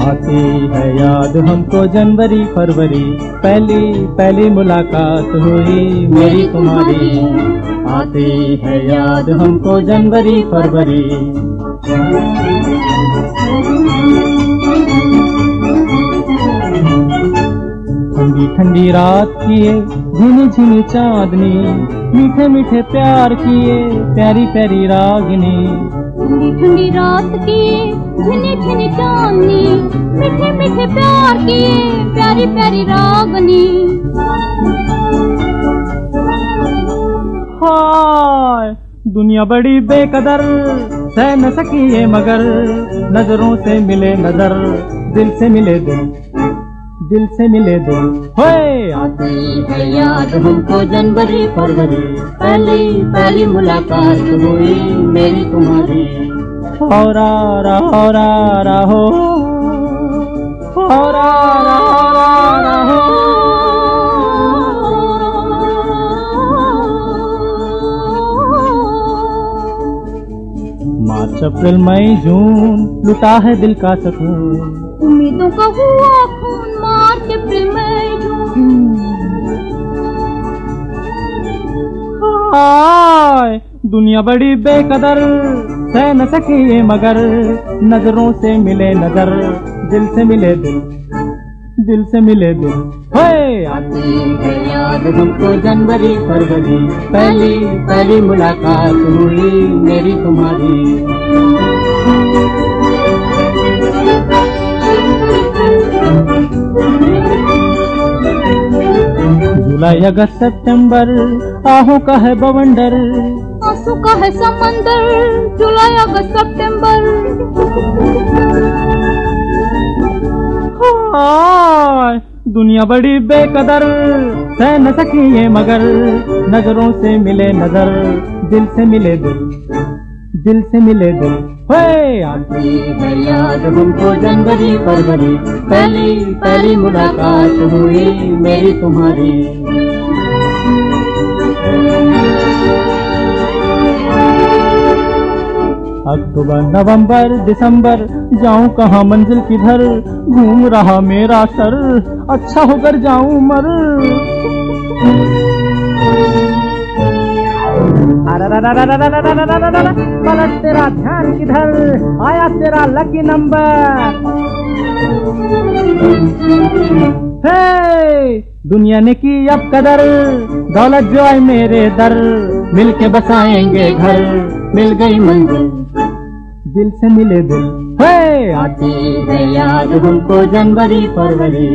आती है याद हमको जनवरी, फरवरी। पहली पहली मुलाकात हुई मेरी तुम्हारी। आती है याद हमको जनवरी, फरवरी। ठंडी रात किए झिनी झिनी चांदनी मीठे मीठे प्यार किए प्यारी प्यारी रागनी। ठंडी ठंडी रात की झिनी झिनी चांदनी मीठे मीठे प्यार की प्यारी प्यारी रागनी। हाय दुनिया बड़ी बेकदर सह न सकी ये मगर नज़रों से मिले नज़र दिल से मिले दिल। दिल से मिले दिल होए! आती है याद हमको जनवरी फरवरी पहली पहली मुलाकात हुई मेरी तुम्हारी। और रा रहा हो रा रा हो। हो मार्च अप्रैल मई जून लुटा है दिल का सुकून। उम्मीदों का हुआ खून मार्च अप्रैल मई जून। हाय दुनिया बड़ी बेकदर सह न सके मगर नज़रों से मिले नज़र दिल से मिले दिल दिल से मिले दिल। है याद हमको जनवरी, फरवरी, पहली पहली मुलाकात हुई मेरी तुम्हारी। जुलाई, अगस्त, सितंबर, आहों का है बवंडर। आँसू का है समंदर, जुलाई, अगस्त, सितंबर। दुनिया बड़ी बेकदर, सह न सकी ये मगर, नज़रों से मिले नज़र, दिल से मिले दिल दिल से मिले दिल। है याद हमको जनवरी फरवरी, पहली पहली मुलाकात हुई मेरी तुम्हारी। अक्टूबर, नवंबर, दिसंबर, जाऊँ कहाँ मंजिल किधर घूम रहा मेरा सर अच्छा होकर जाऊँ मर। पलट तेरा ध्यान किधर आया तेरा लकी नंबर हे दुनिया ने की अब कदर दौलत जो है मेरे दर मिलके बसाएँगे घर मिल गई मंजिल दिल से मिले दिल। हे आती है याद हमको जनवरी फरवरी।